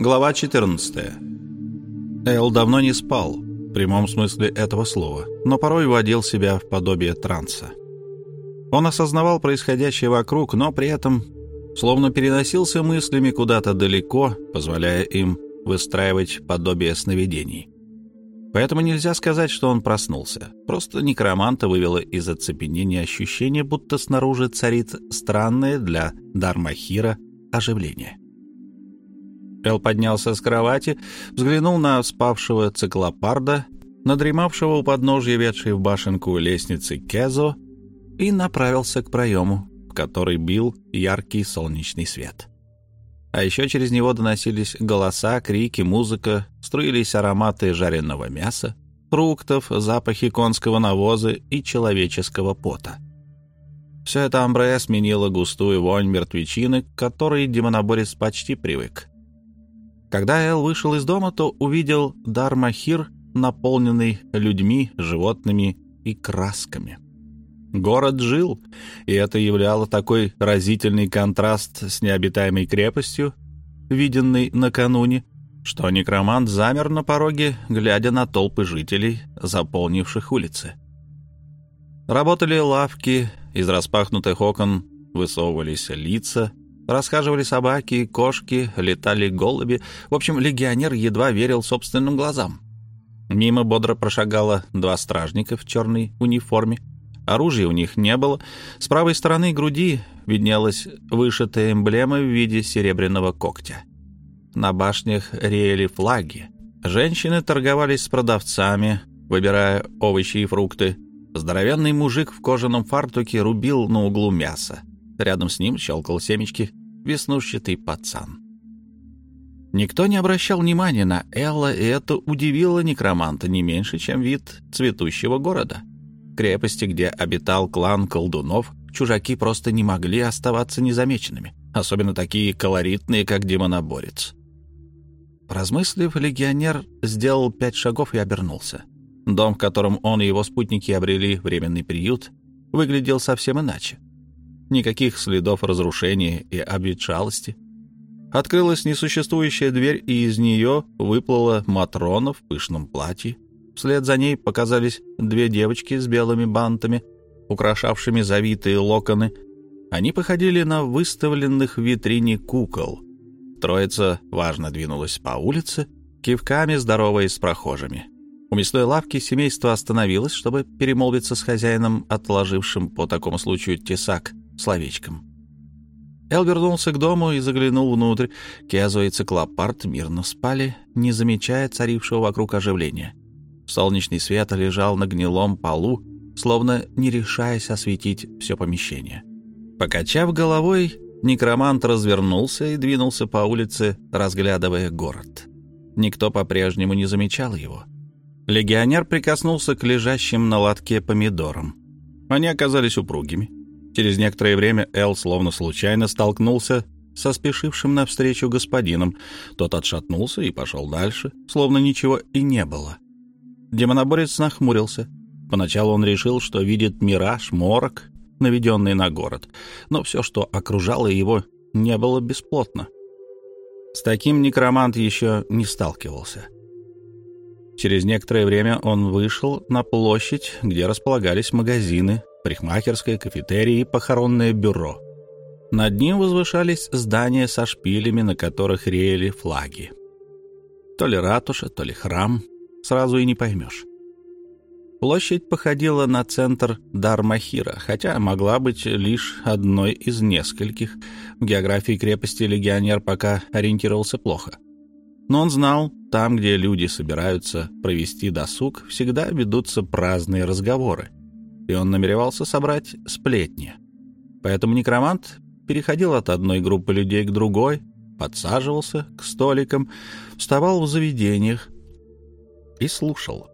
Глава 14. Эл давно не спал, в прямом смысле этого слова, но порой вводил себя в подобие транса. Он осознавал происходящее вокруг, но при этом словно переносился мыслями куда-то далеко, позволяя им выстраивать подобие сновидений. Поэтому нельзя сказать, что он проснулся. Просто некроманта вывело из оцепенения ощущение, будто снаружи царит странное для Дармахира оживление. Эл поднялся с кровати, взглянул на спавшего циклопарда, надремавшего у подножья ведшей в башенку лестницы Кезо, и направился к проему, в который бил яркий солнечный свет. А еще через него доносились голоса, крики, музыка, струились ароматы жареного мяса, фруктов, запахи конского навоза и человеческого пота. Все это амбре сменило густую вонь мертвечины, к которой демоноборец почти привык. Когда Эл вышел из дома, то увидел Дармахир, наполненный людьми, животными и красками. Город жил, и это являло такой разительный контраст с необитаемой крепостью, виденной накануне, что некромант замер на пороге, глядя на толпы жителей, заполнивших улицы. Работали лавки, из распахнутых окон высовывались лица, расхаживали собаки, кошки, летали голуби. В общем, легионер едва верил собственным глазам. Мимо бодро прошагало два стражника в черной униформе, Оружия у них не было. С правой стороны груди виднелась вышитая эмблема в виде серебряного когтя. На башнях реяли флаги. Женщины торговались с продавцами, выбирая овощи и фрукты. Здоровенный мужик в кожаном фартуке рубил на углу мясо. Рядом с ним щелкал семечки веснушчатый пацан. Никто не обращал внимания на Элла, и это удивило некроманта не меньше, чем вид цветущего города крепости, где обитал клан колдунов, чужаки просто не могли оставаться незамеченными, особенно такие колоритные, как демоноборец. Размыслив, легионер сделал пять шагов и обернулся. Дом, в котором он и его спутники обрели временный приют, выглядел совсем иначе. Никаких следов разрушения и обветшалости. Открылась несуществующая дверь, и из нее выплыла Матрона в пышном платье, Вслед за ней показались две девочки с белыми бантами, украшавшими завитые локоны. Они походили на выставленных в витрине кукол. Троица важно двинулась по улице, кивками здороваясь с прохожими. У мясной лавки семейство остановилось, чтобы перемолвиться с хозяином, отложившим по такому случаю тесак словечком. Эл вернулся к дому и заглянул внутрь. Кезо и циклопарт мирно спали, не замечая царившего вокруг оживления. Солнечный свет лежал на гнилом полу, словно не решаясь осветить все помещение. Покачав головой, некромант развернулся и двинулся по улице, разглядывая город. Никто по-прежнему не замечал его. Легионер прикоснулся к лежащим на лотке помидорам. Они оказались упругими. Через некоторое время Эл словно случайно столкнулся со спешившим навстречу господином. Тот отшатнулся и пошел дальше, словно ничего и не было. — Демоноборец нахмурился. Поначалу он решил, что видит мираж, морок, наведенный на город, но все, что окружало его, не было бесплотно. С таким некромант еще не сталкивался. Через некоторое время он вышел на площадь, где располагались магазины, парикмахерская, кафетерия и похоронное бюро. Над ним возвышались здания со шпилями, на которых реяли флаги. То ли ратуша, то ли храм, сразу и не поймешь. Площадь походила на центр Дармахира, хотя могла быть лишь одной из нескольких. В географии крепости легионер пока ориентировался плохо. Но он знал, там, где люди собираются провести досуг, всегда ведутся праздные разговоры. И он намеревался собрать сплетни. Поэтому некромант переходил от одной группы людей к другой, подсаживался к столикам, вставал в заведениях, и слушал.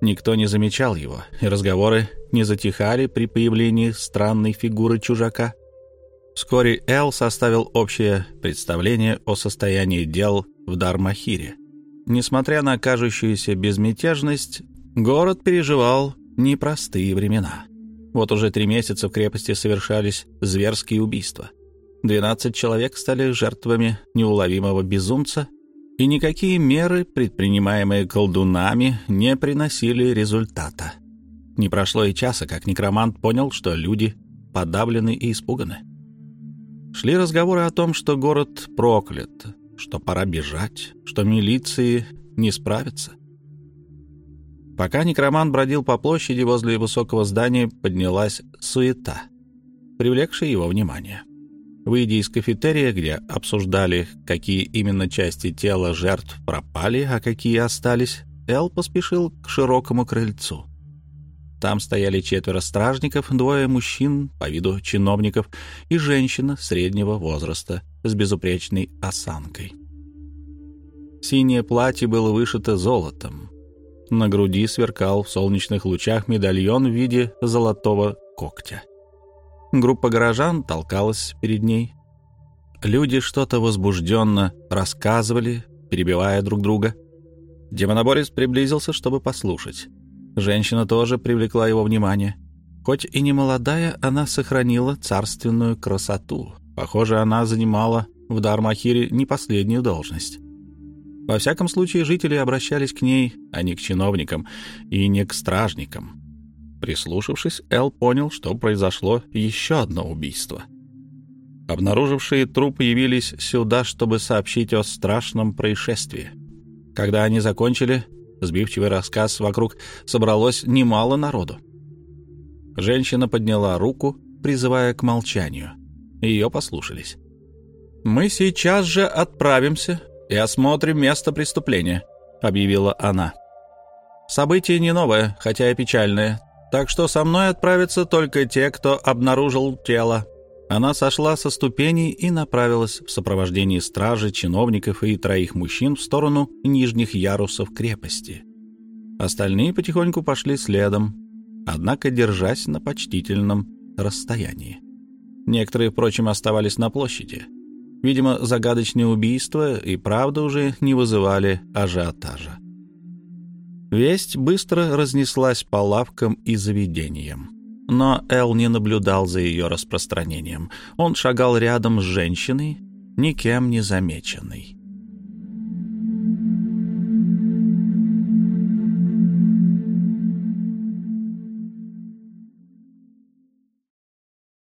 Никто не замечал его, и разговоры не затихали при появлении странной фигуры чужака. Вскоре Эл составил общее представление о состоянии дел в Дармахире. Несмотря на кажущуюся безмятежность, город переживал непростые времена. Вот уже три месяца в крепости совершались зверские убийства. Двенадцать человек стали жертвами неуловимого безумца, И никакие меры, предпринимаемые колдунами, не приносили результата. Не прошло и часа, как некромант понял, что люди подавлены и испуганы. Шли разговоры о том, что город проклят, что пора бежать, что милиции не справятся. Пока некромант бродил по площади возле высокого здания, поднялась суета, привлекшая его внимание. Выйдя из кафетерия, где обсуждали, какие именно части тела жертв пропали, а какие остались, Эл поспешил к широкому крыльцу. Там стояли четверо стражников, двое мужчин, по виду чиновников, и женщина среднего возраста с безупречной осанкой. Синее платье было вышито золотом. На груди сверкал в солнечных лучах медальон в виде золотого когтя. Группа горожан толкалась перед ней. Люди что-то возбужденно рассказывали, перебивая друг друга. Демоноборец приблизился, чтобы послушать. Женщина тоже привлекла его внимание. Хоть и не молодая, она сохранила царственную красоту. Похоже, она занимала в Дармахире не последнюю должность. Во всяком случае, жители обращались к ней, а не к чиновникам и не к стражникам. Прислушавшись, Эл понял, что произошло еще одно убийство. Обнаружившие труп явились сюда, чтобы сообщить о страшном происшествии. Когда они закончили, сбивчивый рассказ вокруг собралось немало народу. Женщина подняла руку, призывая к молчанию. Ее послушались. «Мы сейчас же отправимся и осмотрим место преступления», — объявила она. «Событие не новое, хотя и печальное, так что со мной отправятся только те, кто обнаружил тело». Она сошла со ступеней и направилась в сопровождении стражи, чиновников и троих мужчин в сторону нижних ярусов крепости. Остальные потихоньку пошли следом, однако держась на почтительном расстоянии. Некоторые, впрочем, оставались на площади. Видимо, загадочные убийства и правда уже не вызывали ажиотажа. Весть быстро разнеслась по лавкам и заведениям. Но Эл не наблюдал за ее распространением. Он шагал рядом с женщиной, никем не замеченной.